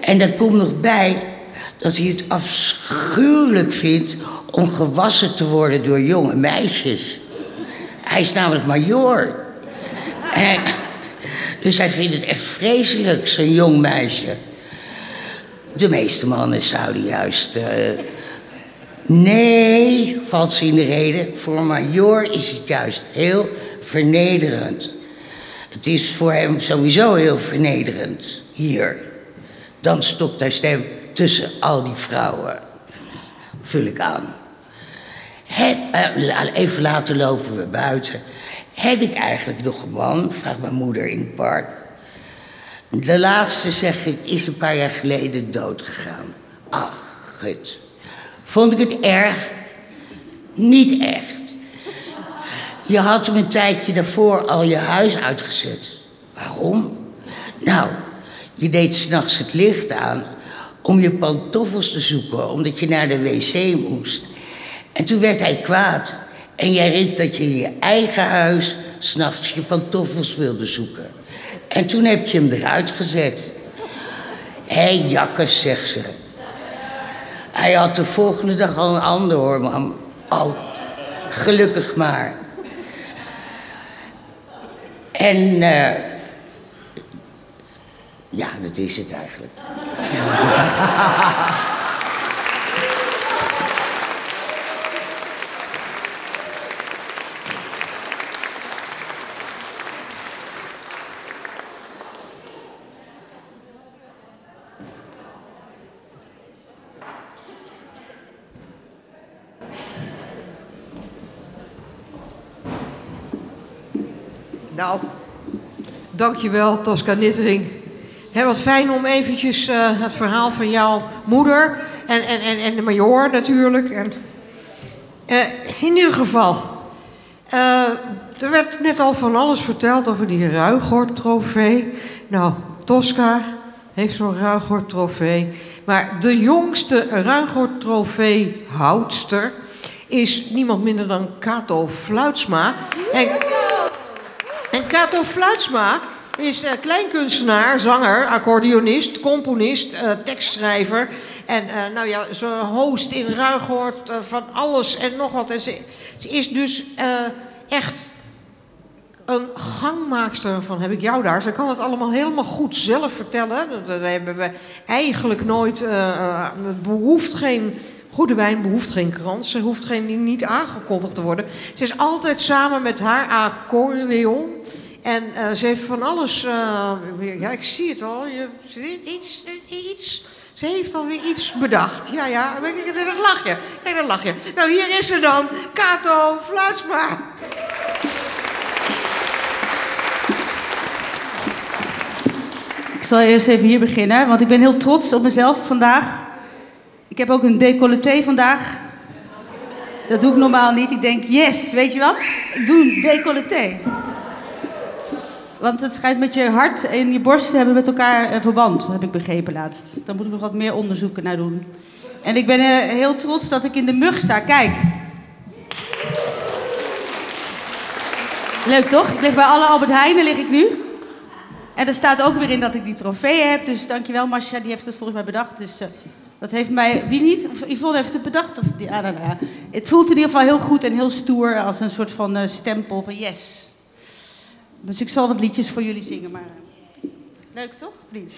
Speaker 5: En daar komt nog bij dat hij het afschuwelijk vindt om gewassen te worden door jonge meisjes. Hij is namelijk major. En dus hij vindt het echt vreselijk, zo'n jong meisje. De meeste mannen zouden juist. Uh... Nee, valt ze in de reden. Voor een major is het juist heel vernederend. Het is voor hem sowieso heel vernederend hier. Dan stopt hij stem tussen al die vrouwen. Vul ik aan. uh, even later lopen we buiten. Heb ik eigenlijk nog een man? vraagt mijn moeder in het park. De laatste, zeg ik, is een paar jaar geleden doodgegaan. Ach, gut. Vond ik het erg? Niet echt. Je had hem een tijdje daarvoor al je huis uitgezet. Waarom? Nou, je deed s'nachts het licht aan om je pantoffels te zoeken, omdat je naar de wc moest. En toen werd hij kwaad en jij riep dat je in je eigen huis s'nachts je pantoffels wilde zoeken. En toen heb je hem eruit gezet. Hé, hey, jakkes, zegt ze. Hij had de volgende dag al een ander hoor, mam. Oh, gelukkig maar. En uh, ja, dat is het eigenlijk.
Speaker 3: Nou, dankjewel Tosca Nittering. Wat fijn om eventjes uh, het verhaal van jouw moeder en, en, en, en de major natuurlijk. En, uh, in ieder geval, uh, er werd net al van alles verteld over die Ruigoord-trofee. Nou, Tosca heeft zo'n Ruigoord-trofee. Maar de jongste Ruigoord-trofee-houdster is niemand minder dan Kato Fluitsma. En, en Kato Fluitsma is uh, kleinkunstenaar, zanger, accordeonist, componist, uh, tekstschrijver. En uh, nou ja, ze host in Ruigoord van alles en nog wat. En ze, ze is dus echt een gangmaakster van heb ik jou daar. Ze kan het allemaal helemaal goed zelf vertellen. Dat hebben we eigenlijk nooit. het behoeft geen. Goede wijn behoeft geen krans. Ze hoeft geen, niet aangekondigd te worden. Ze is altijd samen met haar accordeon. En uh, ze heeft van alles. Uh, ja, ik zie het al. Je, iets, iets. Ze heeft alweer iets bedacht. Ja, ja. Dat lach je. Kijk, dat lach je. Nou, hier is ze dan. Kato Fluitsma.
Speaker 6: Ik zal eerst even hier beginnen, want ik ben heel trots op mezelf vandaag. Ik heb ook een decolleté vandaag. Dat doe ik normaal niet. Ik denk, yes, weet je wat? Ik doe een decolleté. Want het schijnt met je hart en je borst te hebben met elkaar een verband, heb ik begrepen laatst. Daar moet ik nog wat meer onderzoeken naar doen. En ik ben eh, heel trots dat ik in de mug sta. Kijk. Leuk toch? Ik lig bij alle Albert Heijnen lig ik nu. En er staat ook weer in dat ik die trofee heb. Dus dankjewel Masha, die heeft het volgens mij bedacht. Dus uh, dat heeft mij, wie niet? Yvonne heeft het bedacht. Of die, ah, nou, nou. Het voelt in ieder geval heel goed en heel stoer als een soort van uh, stempel van yes. Dus ik zal wat liedjes voor jullie zingen, maar... Eh, leuk toch, vriend?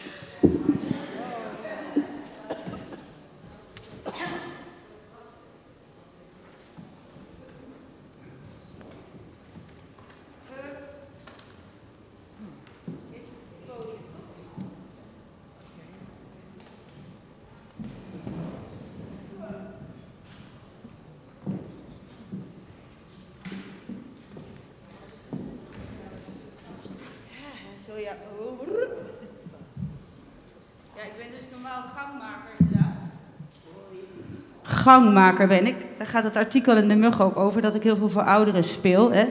Speaker 6: Gangmaker ben ik. Daar gaat het artikel in de Mug ook over, dat ik heel veel voor ouderen speel. Hè?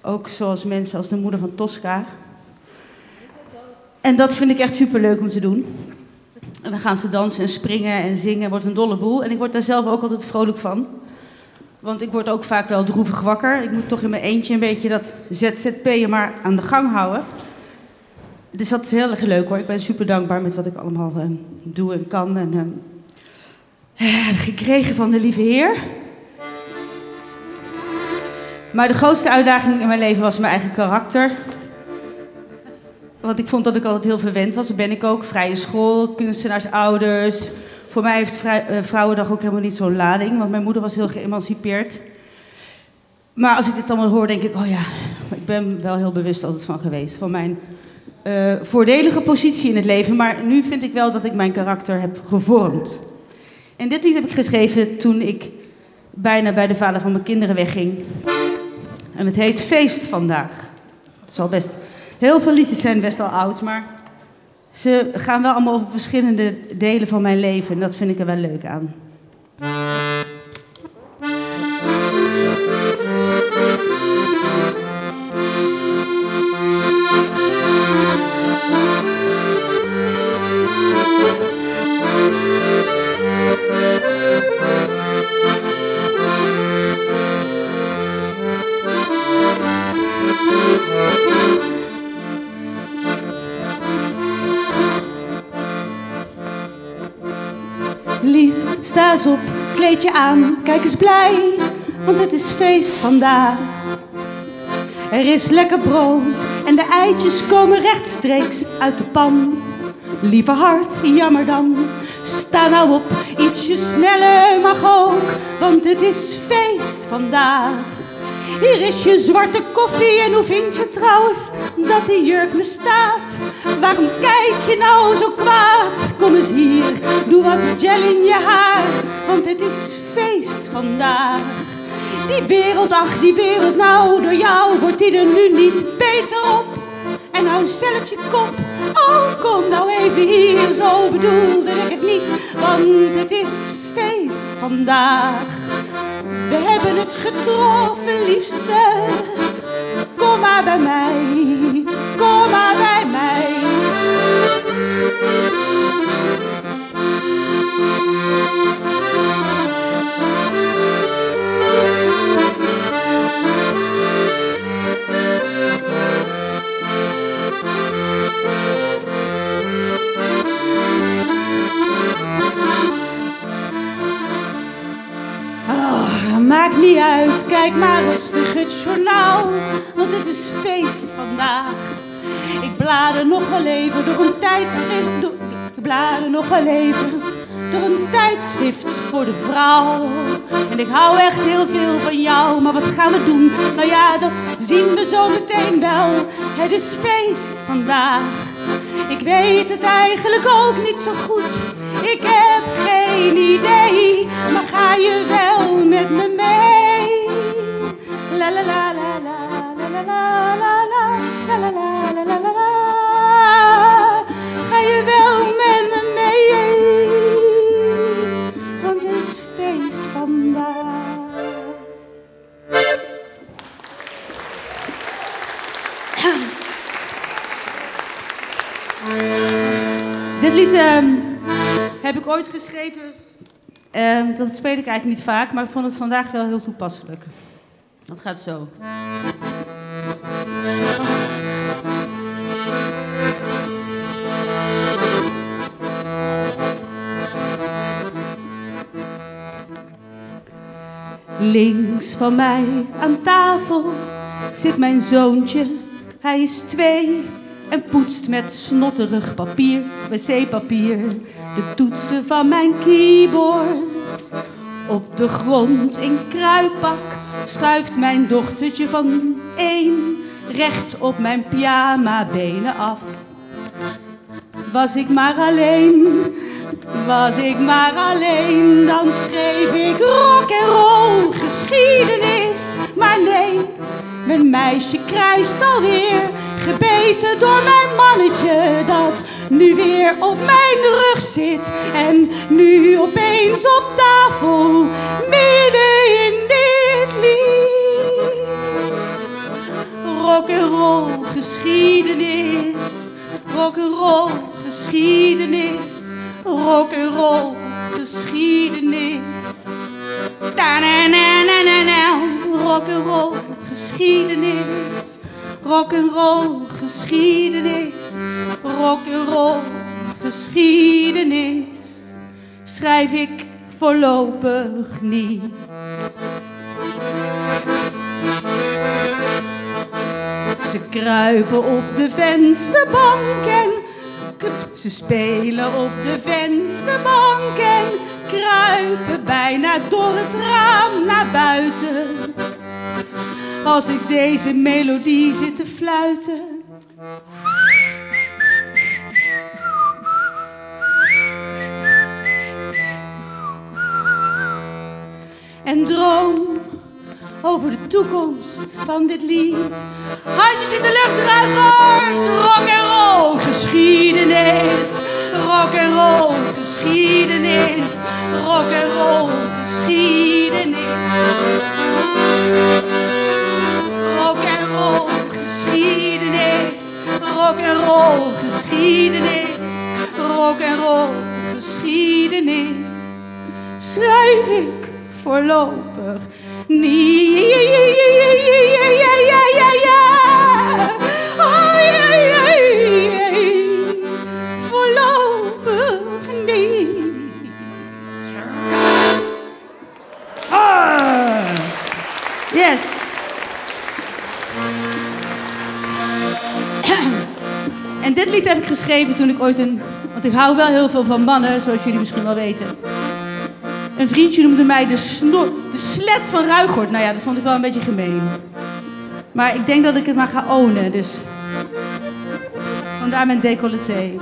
Speaker 6: Ook zoals mensen als de moeder van Tosca. En dat vind ik echt superleuk om te doen. En dan gaan ze dansen en springen en zingen, wordt een dolle boel. En ik word daar zelf ook altijd vrolijk van. Want ik word ook vaak wel droevig wakker. Ik moet toch in mijn eentje een beetje dat ZZP'en maar aan de gang houden. Dus dat is heel erg leuk hoor. Ik ben super dankbaar met wat ik allemaal uh, doe en kan. En, uh, gekregen van de lieve Heer. Maar de grootste uitdaging in mijn leven was mijn eigen karakter. Want ik vond dat ik altijd heel verwend was. Dat ben ik ook. Vrije school, kunstenaarsouders. Voor mij heeft uh, Vrouwendag ook helemaal niet zo'n lading. Want mijn moeder was heel geëmancipeerd. Maar als ik dit allemaal hoor, denk ik... Oh ja, ik ben wel heel bewust altijd van geweest. Van mijn uh, voordelige positie in het leven. Maar nu vind ik wel dat ik mijn karakter heb gevormd. En dit lied heb ik geschreven toen ik bijna bij de vader van mijn kinderen wegging. En het heet Feest vandaag. Het zal best. Heel veel liedjes zijn best al oud, maar ze gaan wel allemaal over verschillende delen van mijn leven. En dat vind ik er wel leuk aan. Eens op, kleed je aan, kijk eens blij, want het is feest vandaag. Er is lekker brood en de eitjes komen rechtstreeks uit de pan. Lieve hart, jammer dan, sta nou op, ietsje sneller mag ook, want het is feest vandaag. Hier is je zwarte koffie en hoe vind je trouwens dat die jurk me staat? Waarom kijk je nou zo kwaad? Kom eens hier, doe wat gel in je haar, want het is feest vandaag. Die wereld, ach die wereld nou, door jou wordt die er nu niet beter op. En hou zelf je kop, oh kom nou even hier, zo bedoelde ik het niet, want het is feest vandaag. We hebben het getroffen, liefste. Kom maar bij mij, kom maar bij mij. Niet uit, kijk maar rustig het journaal, want het is feest vandaag. Ik blader nog wel even door een tijdschrift, door, ik blader nog wel even door een tijdschrift voor de vrouw. En ik hou echt heel veel van jou, maar wat gaan we doen? Nou ja, dat zien we zo meteen wel. Het is feest vandaag. Ik weet het eigenlijk ook niet zo goed. Ik heb geen idee, maar ga je wel met me mee? La la la la la la la la la la la la la la Ga je wel met me mee? Want het is feest vandaag. Dit lied ehm, heb ik ooit geschreven. Ehm, dat speel ik eigenlijk niet vaak, maar ik vond het vandaag wel heel toepasselijk. Dat gaat zo. Links van mij aan tafel zit mijn zoontje. Hij is twee en poetst met snotterig papier, wc-papier, de toetsen van mijn keyboard. Op de grond in kruipak schuift mijn dochtertje van één recht op mijn pyjama benen af. Was ik maar alleen, was ik maar alleen, dan schreef ik rock en roll geschiedenis. Maar nee, mijn meisje krijst alweer, gebeten door mijn mannetje dat nu weer op mijn rug zit en nu opeens op tafel midden in dit lied. Rock en roll geschiedenis, rock en roll geschiedenis, rock en roll geschiedenis. Da na na na na na, rock en roll geschiedenis, rock en roll geschiedenis, rock en roll geschiedenis. Schrijf ik voorlopig niet. Ze kruipen op de vensterbank en ze spelen op de vensterbank en kruipen bijna door het raam naar buiten. Als ik deze melodie zit te fluiten. En droom over de toekomst van dit lied. Handjes in de lucht, ruigert, rock en roll geschiedenis. Rock en roll geschiedenis. Rock en roll geschiedenis. Rock en roll geschiedenis. Rock en roll geschiedenis. Schrijf ik voorlopig niet. En dit lied heb ik geschreven toen ik ooit een... Want ik hou wel heel veel van mannen, zoals jullie misschien wel weten. Een vriendje noemde mij de, snor, de slet van Ruigort. Nou ja, dat vond ik wel een beetje gemeen. Maar ik denk dat ik het maar ga ownen, dus... Vandaar mijn decolleté.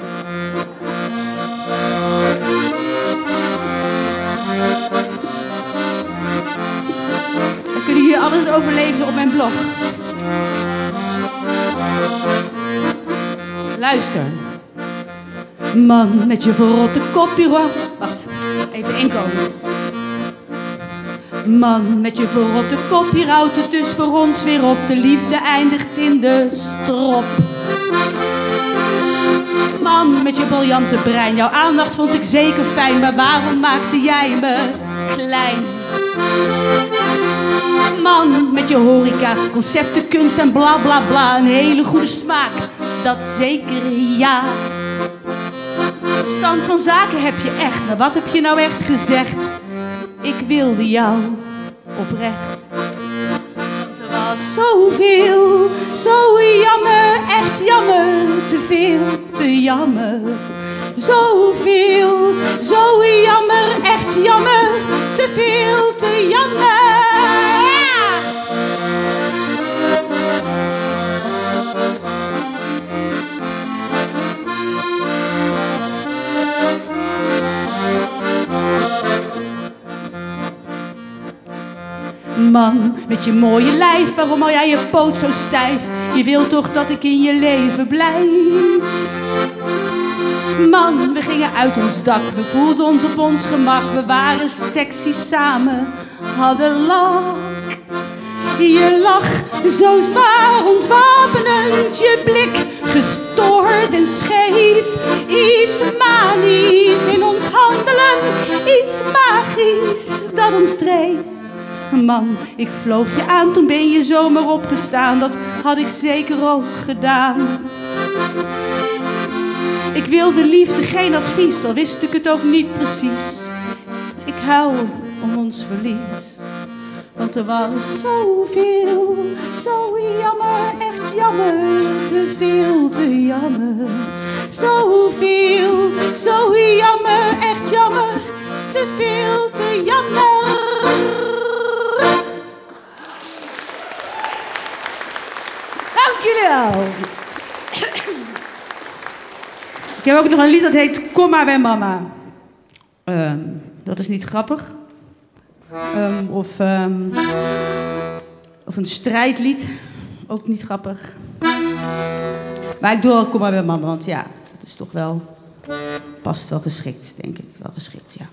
Speaker 6: Dan kunnen jullie alles over lezen op mijn blog. Luister. Man met je verrotte copyright. Wacht, even inkomen. Man met je verrotte copyright, het dus voor ons weer op. De liefde eindigt in de strop. Man met je briljante brein, jouw aandacht vond ik zeker fijn. Maar waarom maakte jij me klein? Man met je horeca, concepten, kunst en bla bla bla. Een hele goede smaak, dat zeker ja. Stand van zaken heb je echt, maar wat heb je nou echt gezegd? Ik wilde jou oprecht. Want er was zoveel, zo jammer, echt jammer, te veel, te jammer. Zoveel, zo jammer, echt jammer, te veel, te jammer. Man, met je mooie lijf, waarom hou jij je poot zo stijf? Je wilt toch dat ik in je leven blijf? Man, we gingen uit ons dak, we voelden ons op ons gemak, we waren sexy samen, hadden lach. Je lach zo zwaar ontwapenend, je blik gestoord en scheef. Iets manisch in ons handelen, iets magisch dat ons dreef. Man, ik vloog je aan, toen ben je zomaar opgestaan, dat had ik zeker ook gedaan. Ik wilde liefde, geen advies, al wist ik het ook niet precies. Ik huil om ons verlies. Want er was zoveel, zo jammer, echt jammer, te veel, te jammer. Zoveel, zo jammer, echt jammer, te veel, te jammer.
Speaker 1: Jullie wel.
Speaker 6: Ik heb ook nog een lied dat heet Kom maar bij mama. Ehm, dat is niet grappig. Ehm, of, ehm, of een strijdlied. Ook niet grappig. Maar ik doe wel Kom maar bij mama, want ja, dat is toch wel... Past wel geschikt, denk ik. Wel geschikt, ja.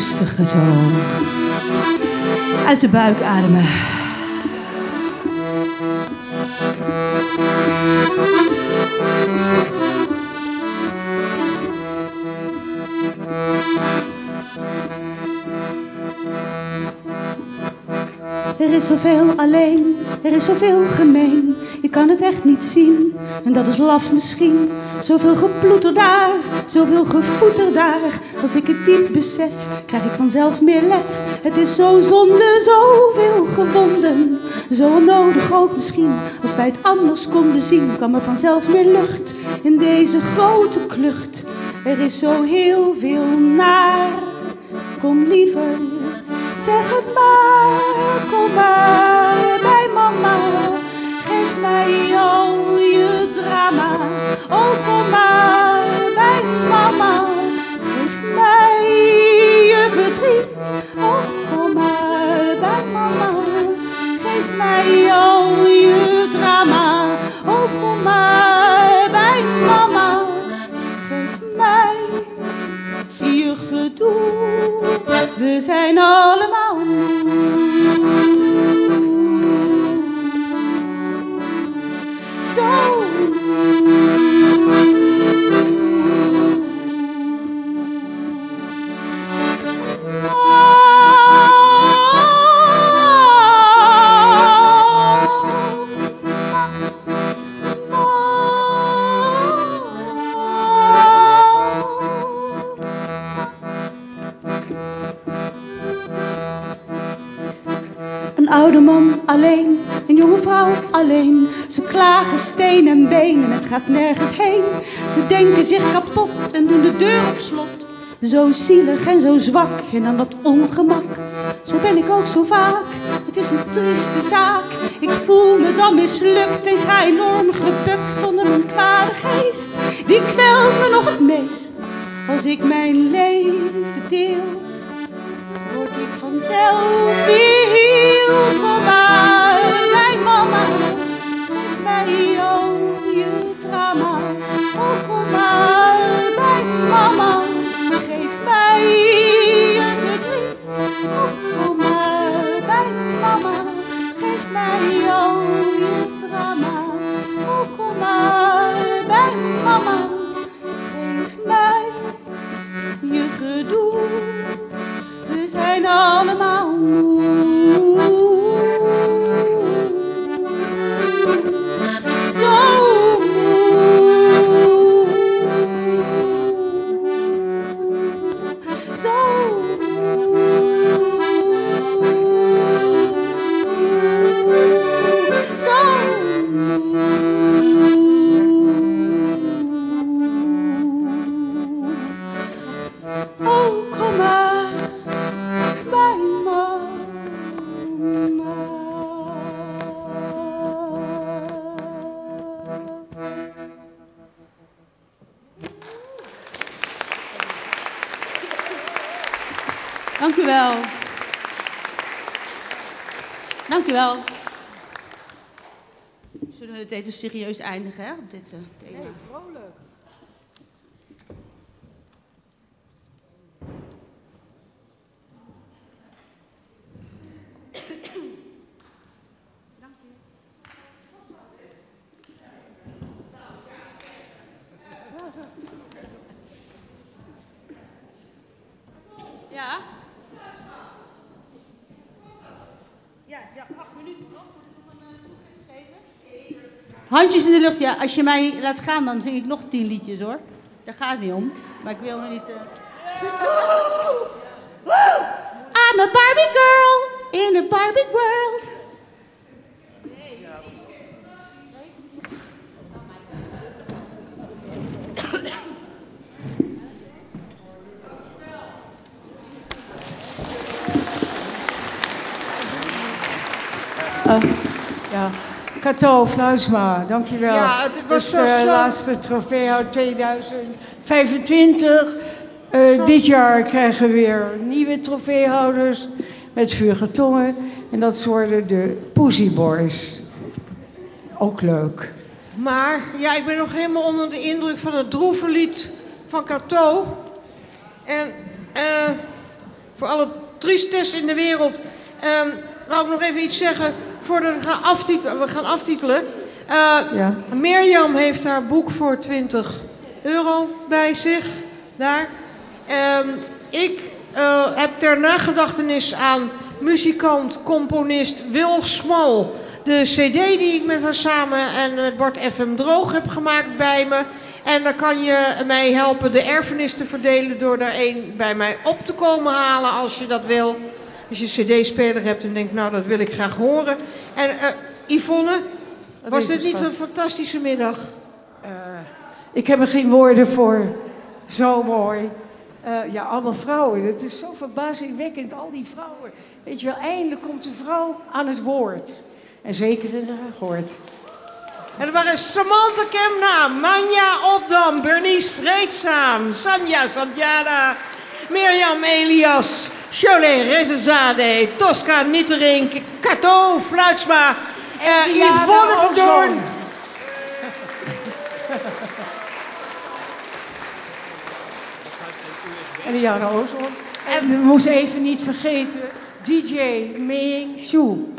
Speaker 6: Rustiger zo. Uit de buik ademen. Er is zoveel alleen, er is zoveel gemeen. Je kan het echt niet zien, en dat is laf misschien. Zoveel geploeter daar, zoveel gevoeter daar. Als ik het diep besef, krijg ik vanzelf meer lef. Het is zo zonde, zoveel gewonden. Zo onnodig ook misschien. Als wij het anders konden zien, kwam er vanzelf meer lucht in deze grote klucht. Er is zo heel veel naar. Kom liever, zeg het maar. Kom maar mij al je drama. Oh, kom maar bij mama. Geef mij je verdriet. Oh, kom maar bij mama. Geef mij al je drama. Oh, kom maar bij mama. Geef mij je gedoe. We zijn allemaal nergens heen. Ze denken zich kapot en doen de deur op slot. Zo zielig en zo zwak en dan dat ongemak. Zo ben ik ook zo vaak, het is een trieste zaak. Ik voel me dan mislukt en ga enorm gebukt onder mijn kwade geest. Die kwelt me nog het meest als ik mijn leven deel word ik vanzelf heel. Kom mama, Dank u wel. Zullen we het even serieus eindigen hè, op dit uh, thema? Nee, vrolijk. Handjes in de lucht, ja. Als je mij laat gaan, dan zing ik nog tien liedjes hoor. Daar gaat het niet om. Maar ik wil me niet. Uh... I'm a Barbie girl in a Barbie world.
Speaker 1: Cato Fluisma, dankjewel.
Speaker 3: Ja, het was
Speaker 1: dus de laatste trofeehoud 2025. Eh, dit jaar krijgen we weer nieuwe trofeehouders met vurige tongen. En dat worden de Pussy Boys. Ook leuk.
Speaker 3: Maar ja, ik ben nog helemaal onder de indruk van het droeve lied van Cato. En eh, voor alle tristes in de wereld ehm wou ik nog even iets zeggen voordat we gaan aftitelen. We gaan aftitelen. Eh,
Speaker 1: Ja.
Speaker 3: Mirjam heeft haar boek voor 20 euro bij zich. Daar. Ehm, ik eh, heb ter nagedachtenis aan muzikant, componist Wil Smal. De cd die ik met haar samen en met Bart FM Droog heb gemaakt bij me. En dan kan je mij helpen de erfenis te verdelen door daar één bij mij op te komen halen als je dat wil. Als je een cd-speler hebt en denkt, nou dat wil ik graag horen. En eh, Yvonne, was dit niet een fantastische middag?
Speaker 1: Ik heb er geen woorden voor. Zo mooi. Eh, ja, allemaal vrouwen. Het is zo verbazingwekkend, al die vrouwen. Weet je wel, eindelijk komt de vrouw aan het woord. En zeker in haar woord.
Speaker 3: En er waren Samantha Kemna, Manja Opdam, Bernice Vreedzaam, Sanja Santjana, Mirjam Elias, Cholet Rezezade, Tosca Nitterink, Cato Fluitsma, eh,
Speaker 1: Diana
Speaker 3: Yvonne van. Doorn.
Speaker 1: En Diana Ozon. En we moesten even niet vergeten, DJ Ming Xu.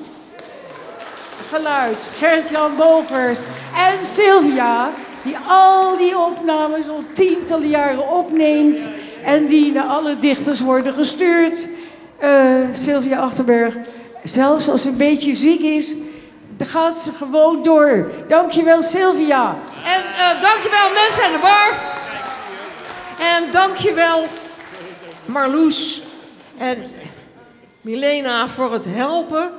Speaker 1: Geluid, Gert-Jan Bogers en Sylvia, die al die opnames al tientallen jaren opneemt en die naar alle dichters worden gestuurd. Eh, Sylvia Achterberg, zelfs als ze een beetje ziek is, gaat ze gewoon door. Dankjewel Sylvia.
Speaker 3: En eh, dankjewel mensen aan de bar. En dankjewel Marloes en Milena voor het helpen.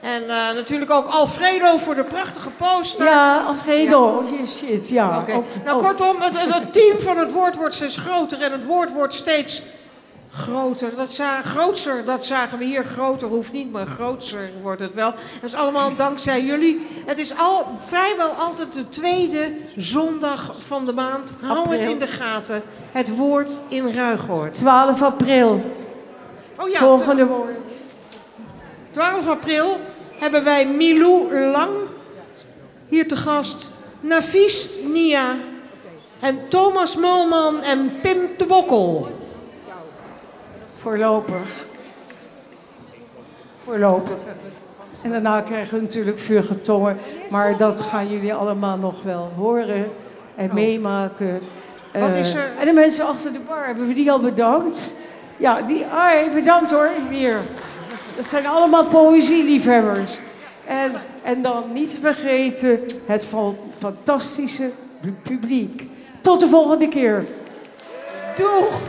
Speaker 3: En eh, natuurlijk ook Alfredo voor de prachtige poster.
Speaker 1: Ja, Alfredo, oh, je shit, ja.
Speaker 3: Oké.
Speaker 1: ook-
Speaker 3: Nou, kortom, het, team van het woord wordt steeds groter en het woord wordt steeds groter. Dat za grootser, dat zagen we hier. Groter hoeft niet, maar grootser wordt het wel. Dat is allemaal dankzij jullie. Het is al, vrijwel altijd de tweede zondag van de maand. Hou het in de gaten. Het woord in Ruigoord.
Speaker 1: 12 april,
Speaker 3: Oh ja,
Speaker 1: volgende woord.
Speaker 3: 12 april hebben wij Milou Lang hier te gast. Nafis Nia en Thomas Mulman en Pim de Bokkel.
Speaker 1: Voorlopig. Voorlopig. En daarna krijgen we natuurlijk vurige tongen. Maar dat gaan jullie allemaal nog wel horen en meemaken.
Speaker 3: Oh. Wat
Speaker 1: Eh,
Speaker 3: is er-
Speaker 1: En de mensen achter de bar, hebben we die al bedankt? Ja, die, ah, bedankt hoor, hier. Dat zijn allemaal poëzieliefhebbers. En, en dan niet te vergeten het fa- fantastische publiek. Tot de volgende keer.
Speaker 3: Doeg!